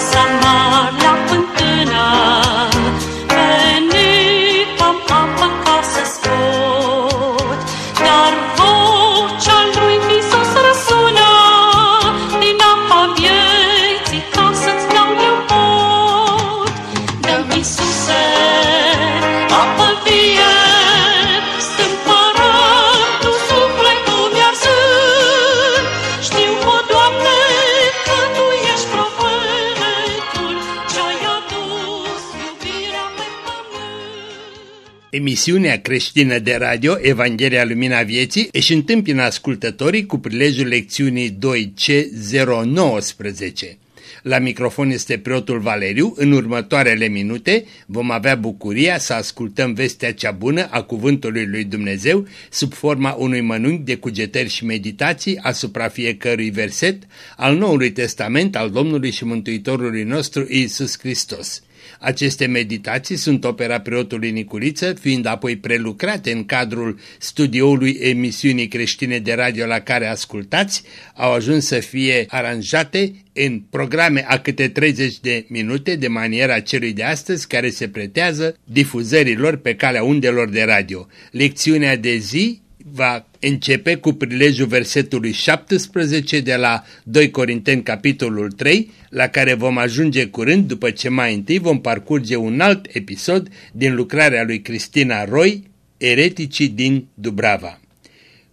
casa Emisiunea creștină de radio Evanghelia Lumina Vieții își întâmpină ascultătorii cu prilejul lecțiunii 2C019. La microfon este preotul Valeriu. În următoarele minute vom avea bucuria să ascultăm vestea cea bună a Cuvântului lui Dumnezeu sub forma unui mănânc de cugetări și meditații asupra fiecărui verset al Noului Testament al Domnului și Mântuitorului nostru Iisus Hristos. Aceste meditații sunt opera preotului Nicuriță, fiind apoi prelucrate în cadrul studioului emisiunii creștine de radio la care ascultați, au ajuns să fie aranjate în programe a câte 30 de minute de maniera celui de astăzi care se pretează difuzărilor pe calea undelor de radio. Lecțiunea de zi va începe cu prilejul versetului 17 de la 2 Corinteni capitolul 3, la care vom ajunge curând după ce mai întâi vom parcurge un alt episod din lucrarea lui Cristina Roy, Ereticii din Dubrava.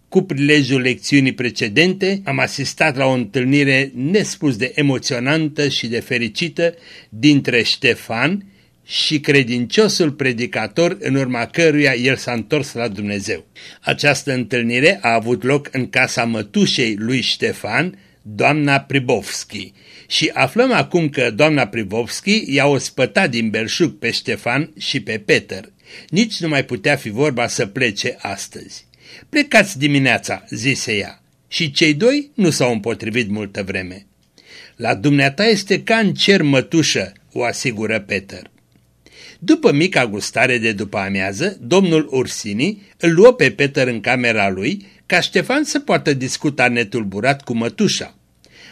Cu prilejul lecțiunii precedente am asistat la o întâlnire nespus de emoționantă și de fericită dintre Ștefan și credinciosul predicator în urma căruia el s-a întors la Dumnezeu. Această întâlnire a avut loc în casa mătușei lui Ștefan, doamna Pribovski, și aflăm acum că doamna Pribovski i-a ospătat din belșug pe Ștefan și pe Peter. Nici nu mai putea fi vorba să plece astăzi. Plecați dimineața, zise ea, și cei doi nu s-au împotrivit multă vreme. La dumneata este ca în cer mătușă, o asigură Peter. După mica gustare de după amiază, domnul Ursini îl luă pe Peter în camera lui ca Ștefan să poată discuta netulburat cu mătușa.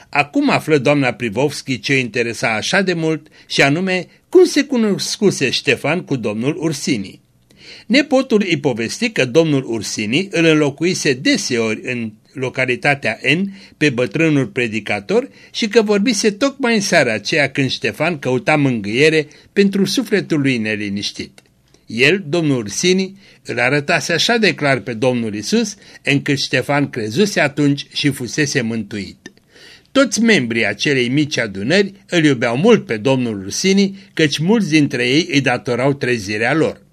Acum află doamna Privovski ce o interesa așa de mult și anume cum se cunoscuse Ștefan cu domnul Ursini. Nepotul îi povesti că domnul Ursini îl înlocuise deseori în localitatea N pe bătrânul predicator și că vorbise tocmai în seara aceea când Ștefan căuta mângâiere pentru sufletul lui neliniștit. El, domnul Ursini, îl arătase așa de clar pe Domnul Isus, încât Ștefan crezuse atunci și fusese mântuit. Toți membrii acelei mici adunări îl iubeau mult pe domnul Ursini, căci mulți dintre ei îi datorau trezirea lor.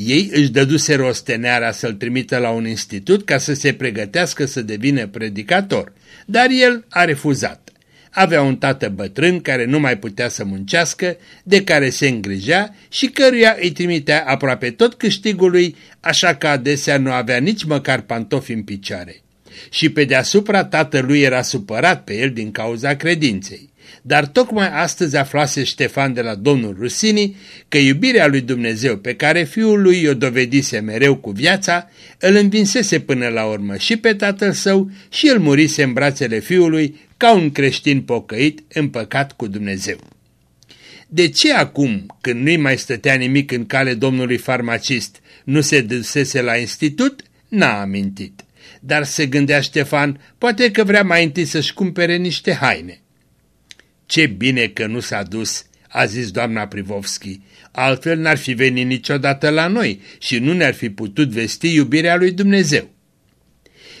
Ei își dăduseră osteneara să-l trimită la un institut ca să se pregătească să devină predicator, dar el a refuzat. Avea un tată bătrân care nu mai putea să muncească, de care se îngrijea și căruia îi trimitea aproape tot câștigul lui, așa că adesea nu avea nici măcar pantofi în picioare. Și pe deasupra tatălui era supărat pe el din cauza credinței. Dar tocmai astăzi aflase Ștefan de la domnul Rusini că iubirea lui Dumnezeu pe care fiul lui o dovedise mereu cu viața, îl învinsese până la urmă și pe tatăl său și el murise în brațele fiului ca un creștin pocăit împăcat cu Dumnezeu. De ce acum, când nu-i mai stătea nimic în cale domnului farmacist, nu se dusese la institut? N-a amintit. Dar se gândea Ștefan, poate că vrea mai întâi să-și cumpere niște haine. Ce bine că nu s-a dus, a zis doamna Privovski, altfel n-ar fi venit niciodată la noi și nu ne-ar fi putut vesti iubirea lui Dumnezeu.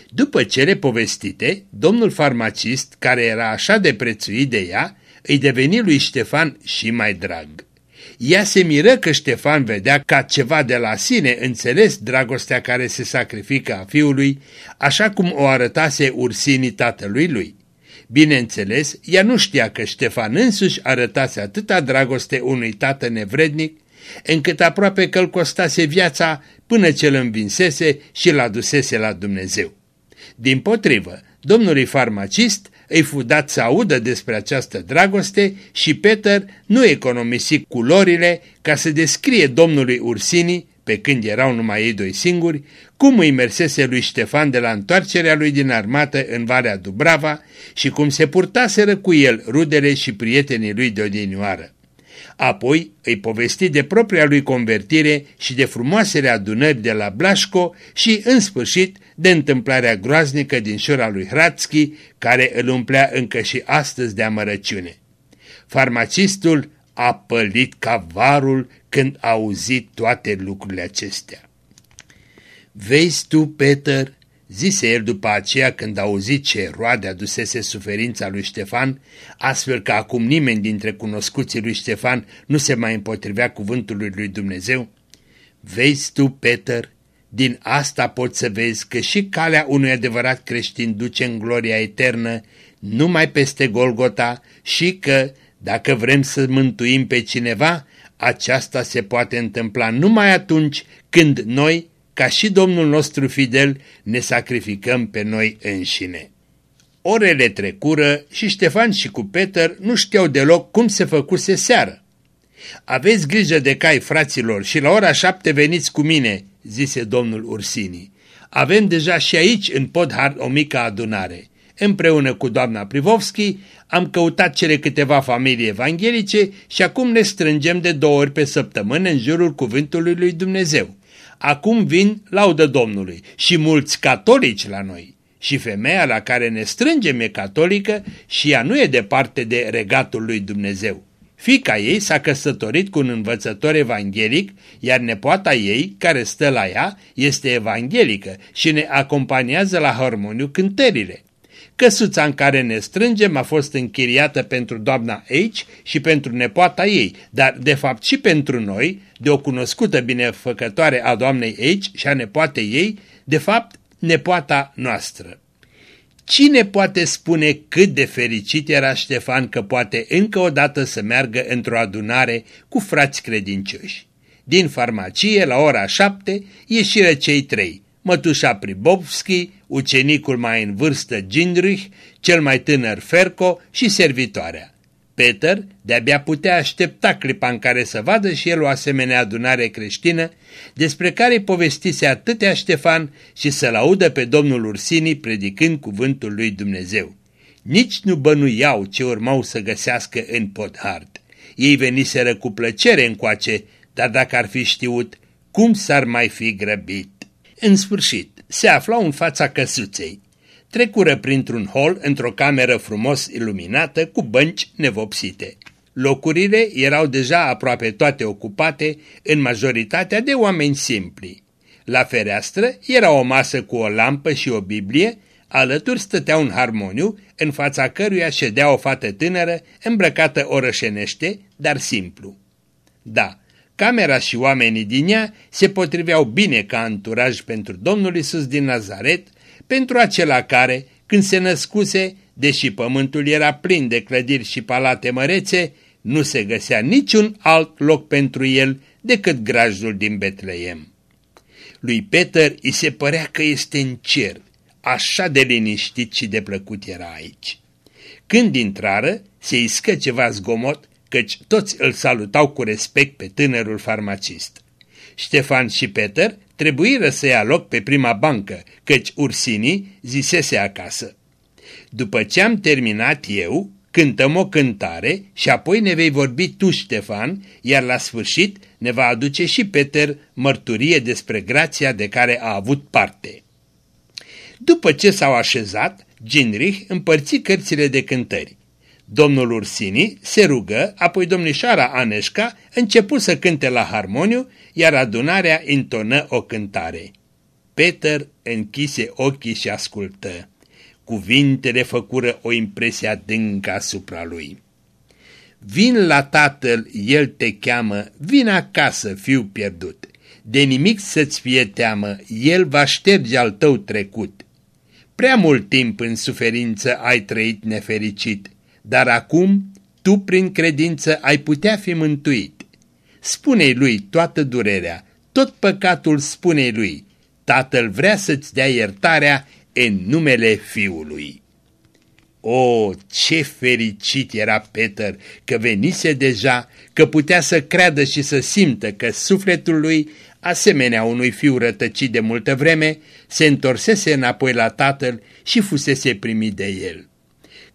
După cele povestite, domnul farmacist, care era așa de prețuit de ea, îi deveni lui Ștefan și mai drag. Ea se miră că Ștefan vedea ca ceva de la sine înțeles dragostea care se sacrifică a fiului, așa cum o arătase ursinii tatălui lui. Bineînțeles, ea nu știa că Ștefan însuși arătase atâta dragoste unui tată nevrednic, încât aproape că îl costase viața până ce îl învinsese și l adusese la Dumnezeu. Din potrivă, domnului farmacist îi fu dat să audă despre această dragoste și Peter nu economisi culorile ca să descrie domnului Ursini pe când erau numai ei doi singuri, cum îi mersese lui Ștefan de la întoarcerea lui din armată în Valea Dubrava și cum se purtaseră cu el rudele și prietenii lui de odinioară. Apoi îi povesti de propria lui convertire și de frumoasele adunări de la Blașco și, în sfârșit, de întâmplarea groaznică din șura lui Hratski, care îl umplea încă și astăzi de amărăciune. Farmacistul a pălit ca varul când a auzit toate lucrurile acestea. Vezi tu, Peter, zise el după aceea când a auzit ce roade adusese suferința lui Ștefan, astfel că acum nimeni dintre cunoscuții lui Ștefan nu se mai împotrivea cuvântului lui Dumnezeu? Vezi tu, Peter, din asta poți să vezi că și calea unui adevărat creștin duce în gloria eternă numai peste Golgota și că, dacă vrem să mântuim pe cineva, aceasta se poate întâmpla numai atunci când noi, ca și Domnul nostru fidel, ne sacrificăm pe noi înșine. Orele trecură și Ștefan și cu Peter nu știau deloc cum se făcuse seară. Aveți grijă de cai, fraților, și la ora șapte veniți cu mine, zise domnul Ursini. Avem deja și aici în Podhard o mică adunare. Împreună cu doamna Privovski am căutat cele câteva familii evanghelice și acum ne strângem de două ori pe săptămână în jurul cuvântului lui Dumnezeu. Acum vin laudă Domnului și mulți catolici la noi. Și femeia la care ne strângem e catolică și ea nu e departe de regatul lui Dumnezeu. Fica ei s-a căsătorit cu un învățător evanghelic, iar nepoata ei, care stă la ea, este evanghelică și ne acompaniază la harmoniu cântările. Căsuța în care ne strângem a fost închiriată pentru doamna H și pentru nepoata ei, dar de fapt și pentru noi, de o cunoscută binefăcătoare a doamnei H și a nepoatei ei, de fapt nepoata noastră. Cine poate spune cât de fericit era Ștefan că poate încă o dată să meargă într-o adunare cu frați credincioși? Din farmacie, la ora șapte, ieșiră cei trei, mătușa Pribovski, ucenicul mai în vârstă Ginrich, cel mai tânăr Ferco și servitoarea. Peter de-abia putea aștepta clipa în care să vadă și el o asemenea adunare creștină, despre care povestise atâtea Ștefan și să-l audă pe domnul Ursini predicând cuvântul lui Dumnezeu. Nici nu bănuiau ce urmau să găsească în Podhard. Ei veniseră cu plăcere încoace, dar dacă ar fi știut, cum s-ar mai fi grăbit? În sfârșit, se aflau în fața căsuței. Trecură printr-un hol într-o cameră frumos iluminată cu bănci nevopsite. Locurile erau deja aproape toate ocupate, în majoritatea de oameni simpli. La fereastră era o masă cu o lampă și o Biblie, alături stătea un harmoniu, în fața căruia ședea o fată tânără, îmbrăcată orășenește, dar simplu. Da, Camera și oamenii din ea se potriveau bine ca anturaj pentru Domnul Isus din Nazaret, pentru acela care, când se născuse, deși pământul era plin de clădiri și palate mărețe, nu se găsea niciun alt loc pentru el decât grajdul din Betleem. Lui Peter îi se părea că este în cer, așa de liniștit și de plăcut era aici. Când intrară, se iscă ceva zgomot căci toți îl salutau cu respect pe tânărul farmacist. Ștefan și Peter trebuiră să ia loc pe prima bancă, căci Ursini zisese acasă. După ce am terminat eu, cântăm o cântare și apoi ne vei vorbi tu, Ștefan, iar la sfârșit ne va aduce și Peter mărturie despre grația de care a avut parte. După ce s-au așezat, Ginrich împărți cărțile de cântări. Domnul Ursini se rugă, apoi domnișoara Aneșca început să cânte la harmoniu, iar adunarea intonă o cântare. Peter închise ochii și ascultă. Cuvintele făcură o impresie adâncă asupra lui. Vin la tatăl, el te cheamă, vin acasă, fiu pierdut. De nimic să-ți fie teamă, el va șterge al tău trecut. Prea mult timp în suferință ai trăit nefericit dar acum tu prin credință ai putea fi mântuit. Spune-i lui toată durerea, tot păcatul spune lui, tatăl vrea să-ți dea iertarea în numele fiului. O, ce fericit era Peter că venise deja, că putea să creadă și să simtă că sufletul lui asemenea unui fiu rătăcit de multă vreme, se întorsese înapoi la tatăl și fusese primit de el.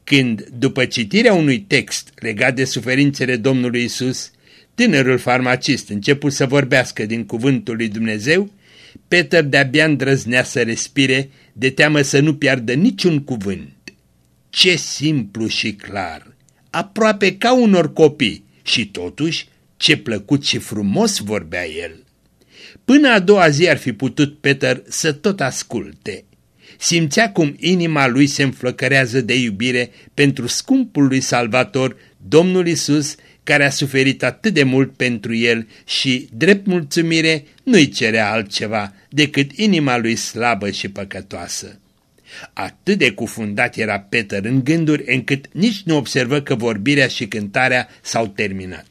Când, după citirea unui text legat de suferințele Domnului Isus, tânărul farmacist început să vorbească din cuvântul lui Dumnezeu, Peter de-abia îndrăznea să respire, de teamă să nu piardă niciun cuvânt. Ce simplu și clar! Aproape ca unor copii și totuși ce plăcut și frumos vorbea el. Până a doua zi ar fi putut Peter să tot asculte. Simțea cum inima lui se înflăcărează de iubire pentru scumpul lui Salvator, Domnul Isus, care a suferit atât de mult pentru el și, drept mulțumire, nu-i cerea altceva decât inima lui slabă și păcătoasă. Atât de cufundat era Peter în gânduri încât nici nu observă că vorbirea și cântarea s-au terminat.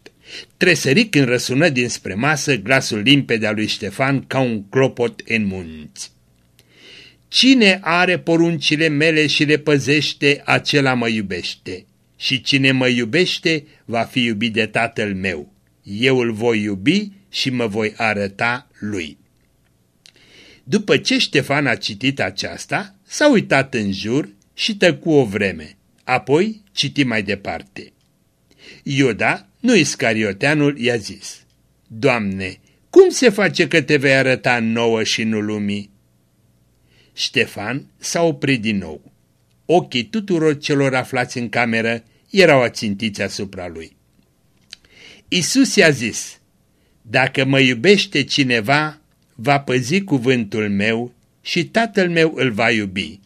Tresări când răsună dinspre masă glasul limpede al lui Ștefan ca un clopot în munți. Cine are poruncile mele și le păzește, acela mă iubește. Și cine mă iubește, va fi iubit de tatăl meu. Eu îl voi iubi și mă voi arăta lui. După ce Ștefan a citit aceasta, s-a uitat în jur și tăcu o vreme. Apoi citi mai departe. Iuda, nu Iscarioteanul, i-a zis, Doamne, cum se face că te vei arăta nouă și nu lumii? Ștefan s-a oprit din nou. Ochii tuturor celor aflați în cameră erau ațintiți asupra lui. Isus i-a zis, Dacă mă iubește cineva, va păzi cuvântul meu și tatăl meu îl va iubi.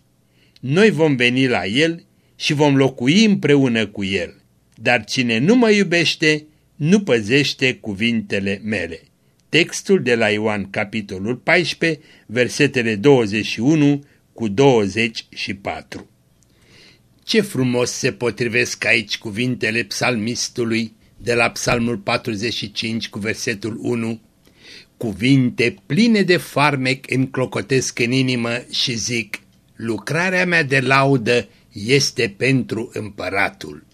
Noi vom veni la el și vom locui împreună cu el, dar cine nu mă iubește, nu păzește cuvintele mele. Textul de la Ioan, capitolul 14, versetele 21 cu 24. Ce frumos se potrivesc aici cuvintele psalmistului de la psalmul 45 cu versetul 1. Cuvinte pline de farmec îmi clocotesc în inimă și zic, lucrarea mea de laudă este pentru împăratul.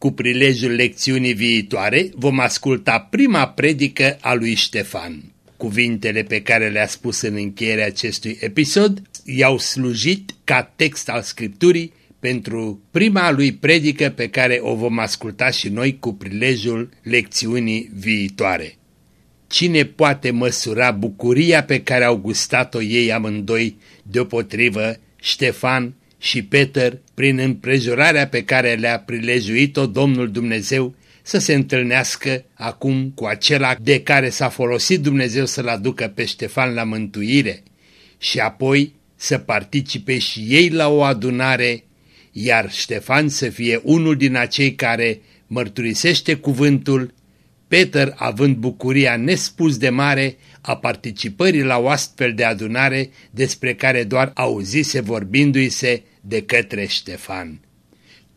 Cu prilejul lecțiunii viitoare vom asculta prima predică a lui Ștefan. Cuvintele pe care le-a spus în încheierea acestui episod i-au slujit ca text al Scripturii pentru prima lui predică pe care o vom asculta și noi cu prilejul lecțiunii viitoare. Cine poate măsura bucuria pe care au gustat-o ei amândoi deopotrivă, Ștefan și Peter, prin împrejurarea pe care le-a prilejuit-o Domnul Dumnezeu, să se întâlnească acum cu acela de care s-a folosit Dumnezeu să-l aducă pe Ștefan la mântuire și apoi să participe și ei la o adunare, iar Ștefan să fie unul din acei care mărturisește cuvântul, Peter având bucuria nespus de mare a participării la o astfel de adunare despre care doar auzise vorbindu-i se de către Ștefan.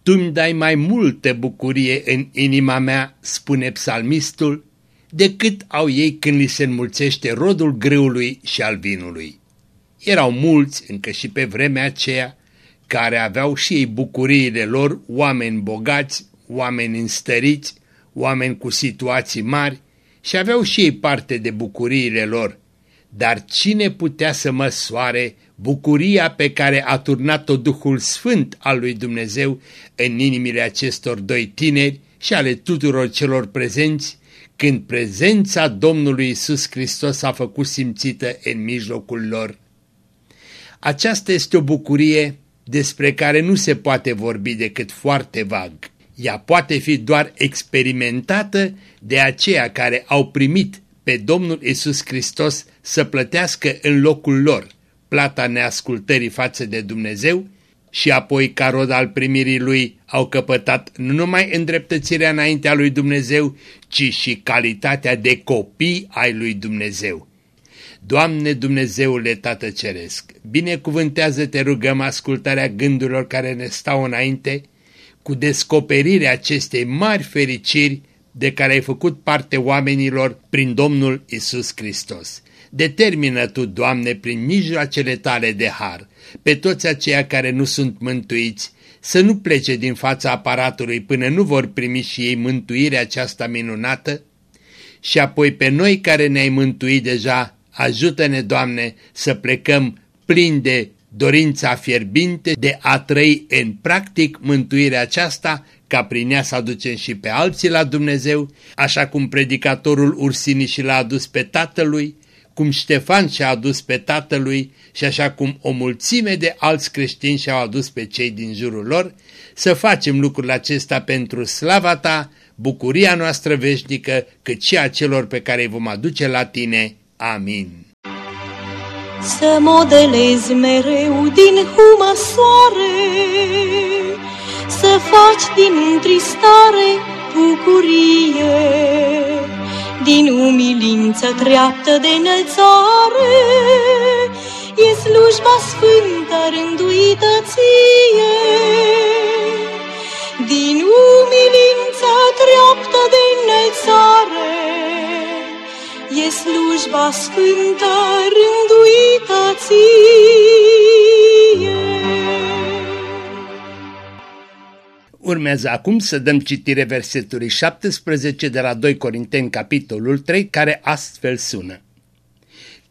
Tu-mi dai mai multă bucurie în inima mea, spune psalmistul, decât au ei când li se înmulțește rodul grâului și al vinului. Erau mulți, încă și pe vremea aceea, care aveau și ei bucuriile lor, oameni bogați, oameni înstăriți, oameni cu situații mari și aveau și ei parte de bucuriile lor. Dar cine putea să măsoare bucuria pe care a turnat-o Duhul Sfânt al lui Dumnezeu în inimile acestor doi tineri și ale tuturor celor prezenți, când prezența Domnului Isus Hristos a făcut simțită în mijlocul lor. Aceasta este o bucurie despre care nu se poate vorbi decât foarte vag. Ea poate fi doar experimentată de aceia care au primit pe Domnul Isus Hristos să plătească în locul lor plata neascultării față de Dumnezeu și apoi ca rod al primirii lui au căpătat nu numai îndreptățirea înaintea lui Dumnezeu, ci și calitatea de copii ai lui Dumnezeu. Doamne Dumnezeule Tată Ceresc, binecuvântează-te rugăm ascultarea gândurilor care ne stau înainte, cu descoperirea acestei mari fericiri de care ai făcut parte oamenilor prin Domnul Isus Hristos. Determină Tu, Doamne, prin mijloacele Tale de har, pe toți aceia care nu sunt mântuiți, să nu plece din fața aparatului până nu vor primi și ei mântuirea aceasta minunată, și apoi pe noi care ne-ai mântuit deja Ajută-ne, Doamne, să plecăm plini de dorința fierbinte de a trăi în practic mântuirea aceasta, ca prin ea să aducem și pe alții la Dumnezeu, așa cum predicatorul Ursini și l-a adus pe tatălui, cum Ștefan și-a adus pe tatălui și așa cum o mulțime de alți creștini și-au adus pe cei din jurul lor, să facem lucrul acesta pentru slava ta, bucuria noastră veșnică, cât și a celor pe care îi vom aduce la tine. Amin. Să modelezi mereu din humă soare, Să faci din întristare bucurie, Din umilință treaptă de înălțare, E slujba sfântă rânduită ție. Din umilință treaptă de înălțare, E slujba sfântă rânduită ție. Urmează acum să dăm citire versetului 17 de la 2 Corinteni, capitolul 3, care astfel sună.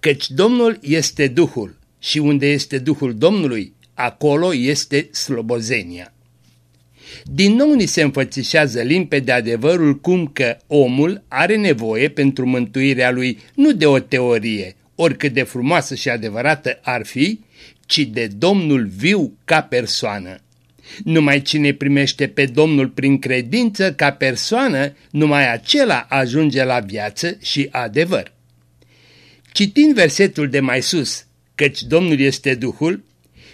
Căci Domnul este Duhul și unde este Duhul Domnului, acolo este slobozenia. Din nou ni se înfățișează limpede adevărul cum că omul are nevoie pentru mântuirea lui nu de o teorie, oricât de frumoasă și adevărată ar fi, ci de Domnul viu ca persoană. Numai cine primește pe Domnul prin credință ca persoană, numai acela ajunge la viață și adevăr. Citind versetul de mai sus, căci Domnul este Duhul,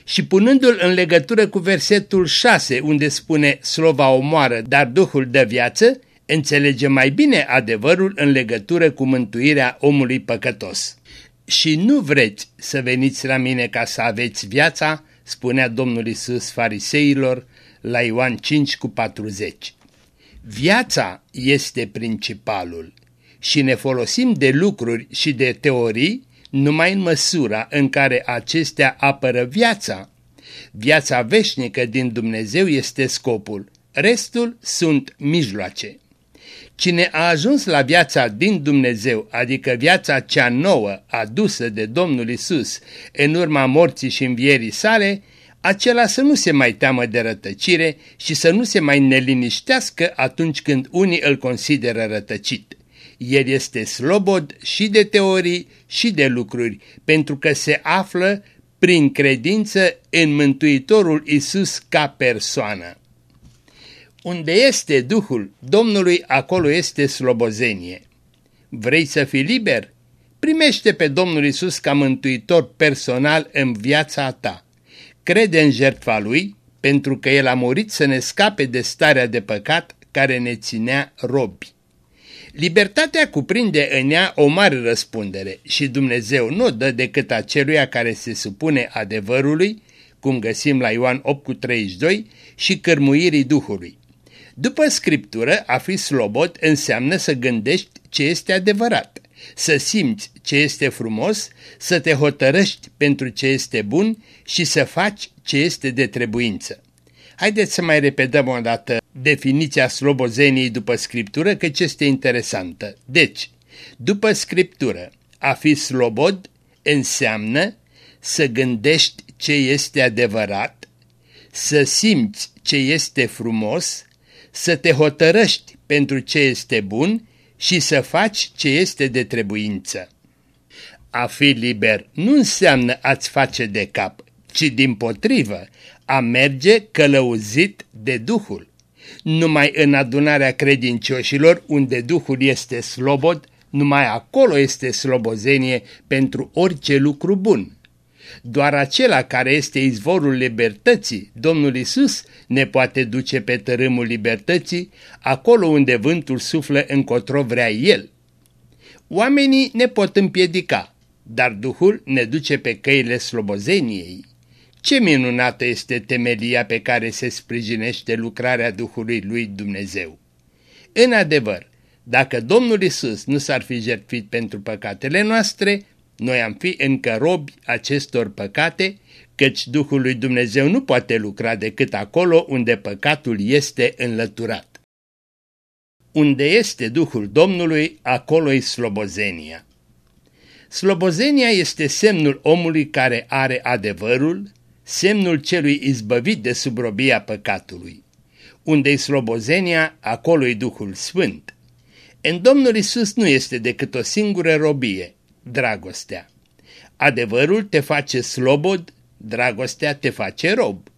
și punându-l în legătură cu versetul 6, unde spune slova omoară, dar Duhul dă viață, înțelege mai bine adevărul în legătură cu mântuirea omului păcătos. Și nu vreți să veniți la mine ca să aveți viața, spunea Domnul Isus fariseilor la Ioan 5 cu 40. Viața este principalul și ne folosim de lucruri și de teorii numai în măsura în care acestea apără viața. Viața veșnică din Dumnezeu este scopul, restul sunt mijloace. Cine a ajuns la viața din Dumnezeu, adică viața cea nouă adusă de Domnul Isus în urma morții și învierii sale, acela să nu se mai teamă de rătăcire și să nu se mai neliniștească atunci când unii îl consideră rătăcit. El este slobod și de teorii și de lucruri, pentru că se află prin credință în Mântuitorul Isus ca persoană. Unde este Duhul Domnului, acolo este slobozenie. Vrei să fii liber? Primește pe Domnul Isus ca mântuitor personal în viața ta. Crede în jertfa Lui, pentru că El a murit să ne scape de starea de păcat care ne ținea robi. Libertatea cuprinde în ea o mare răspundere și Dumnezeu nu dă decât aceluia care se supune adevărului, cum găsim la Ioan 8,32, și cărmuirii Duhului. După Scriptură, a fi slobod înseamnă să gândești ce este adevărat, să simți ce este frumos, să te hotărăști pentru ce este bun și să faci ce este de trebuință. Haideți să mai repetăm o dată definiția slobozeniei după Scriptură, căci este interesantă. Deci, după Scriptură, a fi slobod înseamnă să gândești ce este adevărat, să simți ce este frumos, să te hotărăști pentru ce este bun și să faci ce este de trebuință. A fi liber nu înseamnă a-ți face de cap, ci din potrivă a merge călăuzit de Duhul. Numai în adunarea credincioșilor, unde Duhul este slobod, numai acolo este slobozenie pentru orice lucru bun. Doar acela care este izvorul libertății, Domnul Isus, ne poate duce pe tărâmul libertății, acolo unde vântul suflă încotro vrea El. Oamenii ne pot împiedica, dar Duhul ne duce pe căile slobozeniei. Ce minunată este temelia pe care se sprijinește lucrarea Duhului lui Dumnezeu! În adevăr, dacă Domnul Isus nu s-ar fi jertfit pentru păcatele noastre, noi am fi încă robi acestor păcate, căci Duhul lui Dumnezeu nu poate lucra decât acolo unde păcatul este înlăturat. Unde este Duhul Domnului, acolo e slobozenia. Slobozenia este semnul omului care are adevărul, semnul celui izbăvit de subrobia păcatului. Unde-i slobozenia, acolo-i Duhul Sfânt. În Domnul Isus nu este decât o singură robie, dragostea. Adevărul te face slobod, dragostea te face rob.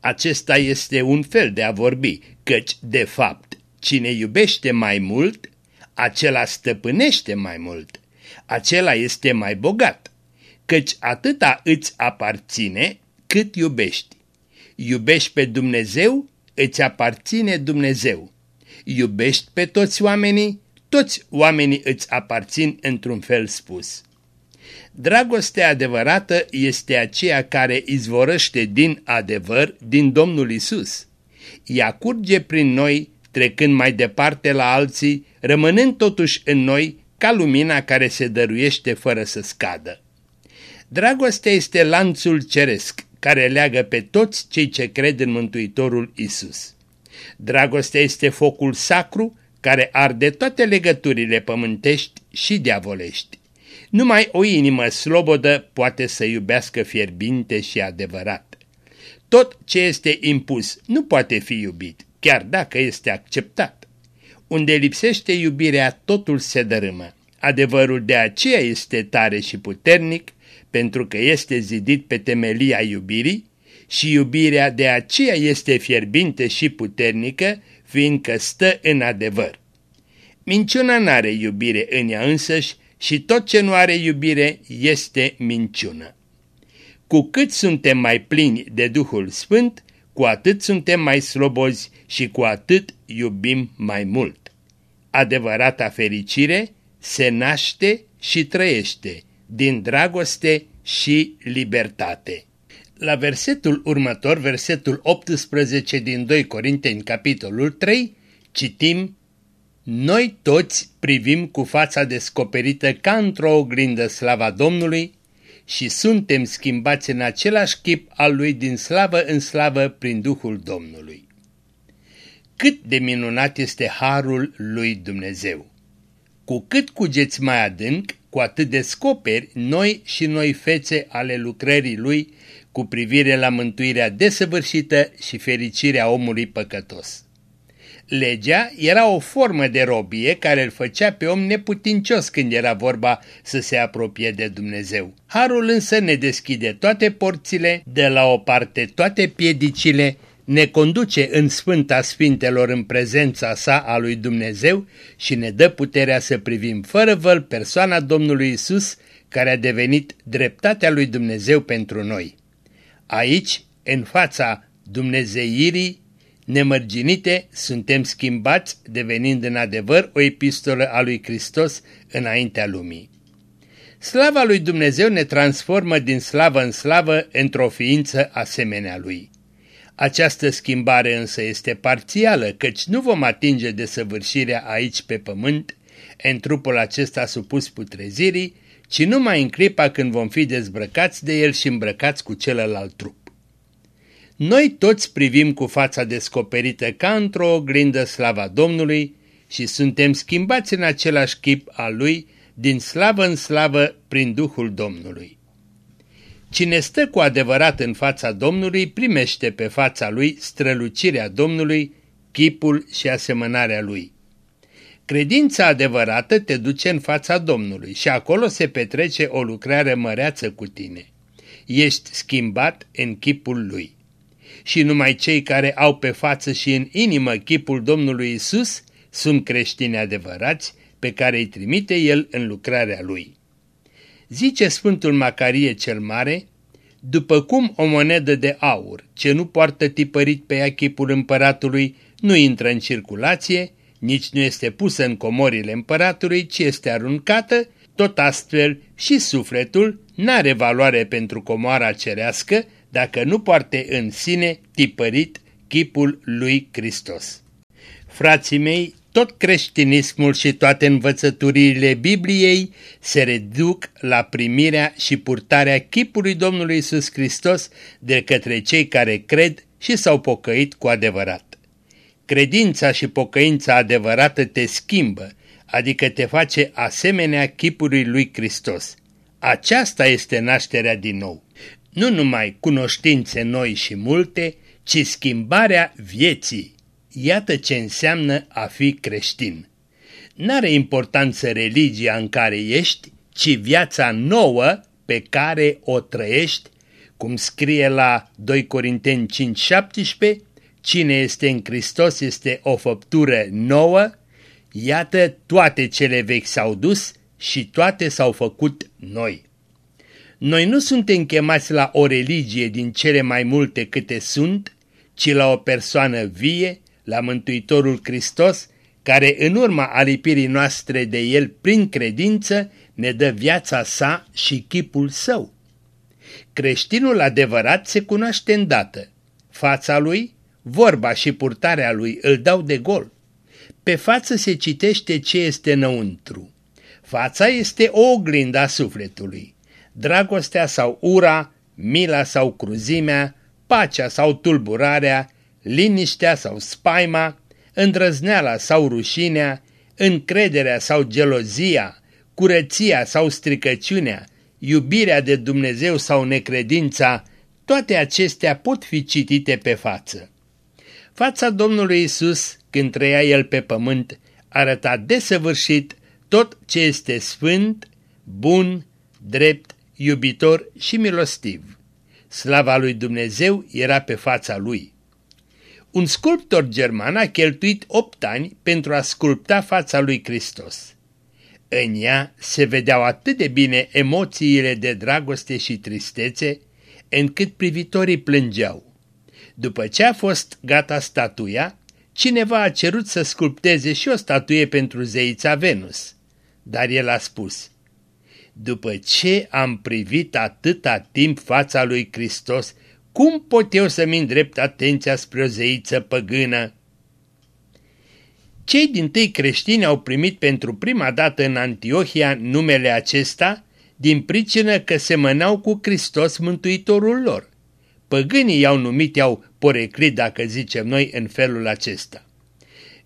Acesta este un fel de a vorbi, căci, de fapt, cine iubește mai mult, acela stăpânește mai mult, acela este mai bogat, căci atâta îți aparține cât iubești. Iubești pe Dumnezeu, îți aparține Dumnezeu. Iubești pe toți oamenii, toți oamenii îți aparțin într-un fel spus. Dragostea adevărată este aceea care izvorăște din adevăr din Domnul Isus. Ea curge prin noi, trecând mai departe la alții, rămânând totuși în noi ca lumina care se dăruiește fără să scadă. Dragostea este lanțul ceresc care leagă pe toți cei ce cred în Mântuitorul Isus. Dragostea este focul sacru care arde toate legăturile pământești și diavolești. Numai o inimă slobodă poate să iubească fierbinte și adevărat. Tot ce este impus nu poate fi iubit, chiar dacă este acceptat. Unde lipsește iubirea, totul se dărâmă. Adevărul de aceea este tare și puternic, pentru că este zidit pe temelia iubirii și iubirea de aceea este fierbinte și puternică, fiindcă stă în adevăr. Minciuna n-are iubire în ea însăși și tot ce nu are iubire este minciună. Cu cât suntem mai plini de Duhul Sfânt, cu atât suntem mai slobozi și cu atât iubim mai mult. Adevărata fericire se naște și trăiește din dragoste și libertate. La versetul următor, versetul 18 din 2 Corinteni, capitolul 3, citim Noi toți privim cu fața descoperită ca într-o oglindă slava Domnului și suntem schimbați în același chip al lui din slavă în slavă prin Duhul Domnului. Cât de minunat este harul lui Dumnezeu! Cu cât cugeți mai adânc, cu atât descoperi noi și noi fețe ale lucrării lui cu privire la mântuirea desăvârșită și fericirea omului păcătos. Legea era o formă de robie care îl făcea pe om neputincios când era vorba să se apropie de Dumnezeu. Harul însă ne deschide toate porțile, de la o parte toate piedicile ne conduce în Sfânta Sfintelor în prezența sa a lui Dumnezeu și ne dă puterea să privim fără văl persoana Domnului Isus, care a devenit dreptatea lui Dumnezeu pentru noi. Aici, în fața Dumnezeirii nemărginite, suntem schimbați, devenind în adevăr o epistolă a lui Hristos înaintea lumii. Slava lui Dumnezeu ne transformă din slavă în slavă într-o ființă asemenea lui. Această schimbare însă este parțială, căci nu vom atinge desăvârșirea aici pe pământ, în trupul acesta supus putrezirii, ci numai în clipa când vom fi dezbrăcați de el și îmbrăcați cu celălalt trup. Noi toți privim cu fața descoperită ca într-o oglindă slava Domnului și suntem schimbați în același chip al lui, din slavă în slavă, prin Duhul Domnului. Cine stă cu adevărat în fața Domnului primește pe fața lui strălucirea Domnului, chipul și asemănarea lui. Credința adevărată te duce în fața Domnului și acolo se petrece o lucrare măreață cu tine. Ești schimbat în chipul lui. Și numai cei care au pe față și în inimă chipul Domnului Isus sunt creștini adevărați pe care îi trimite El în lucrarea lui. Zice Sfântul Macarie cel Mare, după cum o monedă de aur, ce nu poartă tipărit pe ea chipul împăratului, nu intră în circulație, nici nu este pusă în comorile împăratului, ci este aruncată, tot astfel și sufletul n-are valoare pentru comoara cerească dacă nu poarte în sine tipărit chipul lui Hristos. Frații mei, tot creștinismul și toate învățăturile Bibliei se reduc la primirea și purtarea chipului Domnului Isus Hristos de către cei care cred și s-au pocăit cu adevărat. Credința și pocăința adevărată te schimbă, adică te face asemenea chipului lui Hristos. Aceasta este nașterea din nou. Nu numai cunoștințe noi și multe, ci schimbarea vieții. Iată ce înseamnă a fi creștin. N-are importanță religia în care ești, ci viața nouă pe care o trăiești, cum scrie la 2 Corinteni 5:17, cine este în Hristos este o făptură nouă, iată toate cele vechi s-au dus și toate s-au făcut noi. Noi nu suntem chemați la o religie din cele mai multe câte sunt, ci la o persoană vie, la Mântuitorul Hristos, care în urma alipirii noastre de El prin credință ne dă viața sa și chipul său. Creștinul adevărat se cunoaște îndată. Fața lui, vorba și purtarea lui îl dau de gol. Pe față se citește ce este înăuntru. Fața este o oglindă a sufletului. Dragostea sau ura, mila sau cruzimea, pacea sau tulburarea, liniștea sau spaima, îndrăzneala sau rușinea, încrederea sau gelozia, curăția sau stricăciunea, iubirea de Dumnezeu sau necredința, toate acestea pot fi citite pe față. Fața Domnului Isus, când trăia El pe pământ, arăta desăvârșit tot ce este sfânt, bun, drept, iubitor și milostiv. Slava lui Dumnezeu era pe fața lui. Un sculptor german a cheltuit opt ani pentru a sculpta fața lui Hristos. În ea se vedeau atât de bine emoțiile de dragoste și tristețe, încât privitorii plângeau. După ce a fost gata statuia, cineva a cerut să sculpteze și o statuie pentru zeița Venus. Dar el a spus, După ce am privit atâta timp fața lui Hristos, cum pot eu să-mi îndrept atenția spre o zeiță păgână? Cei din tâi creștini au primit pentru prima dată în Antiohia numele acesta din pricină că semănau cu Hristos Mântuitorul lor. Păgânii i-au numit, i-au poreclit, dacă zicem noi, în felul acesta.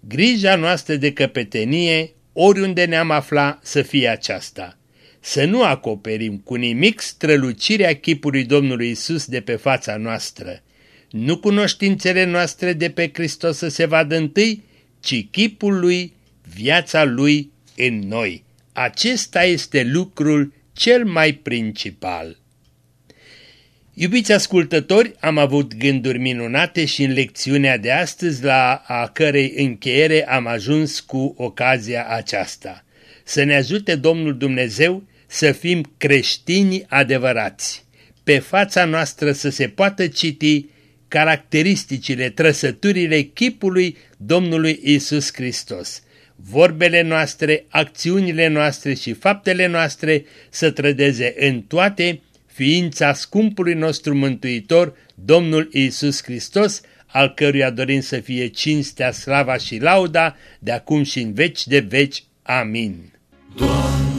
Grija noastră de căpetenie, oriunde ne-am afla, să fie aceasta. Să nu acoperim cu nimic strălucirea chipului Domnului Isus de pe fața noastră. Nu cunoștințele noastre de pe Hristos să se vadă întâi, ci chipul lui, viața lui în noi. Acesta este lucrul cel mai principal. Iubiți ascultători, am avut gânduri minunate și în lecțiunea de astăzi, la a cărei încheiere am ajuns cu ocazia aceasta. Să ne ajute Domnul Dumnezeu să fim creștini adevărați. Pe fața noastră să se poată citi caracteristicile, trăsăturile chipului Domnului Isus Hristos. Vorbele noastre, acțiunile noastre și faptele noastre să trădeze în toate ființa scumpului nostru mântuitor, Domnul Isus Hristos, al căruia dorim să fie cinstea, slava și lauda, de acum și în veci de veci. Amin. Doamne!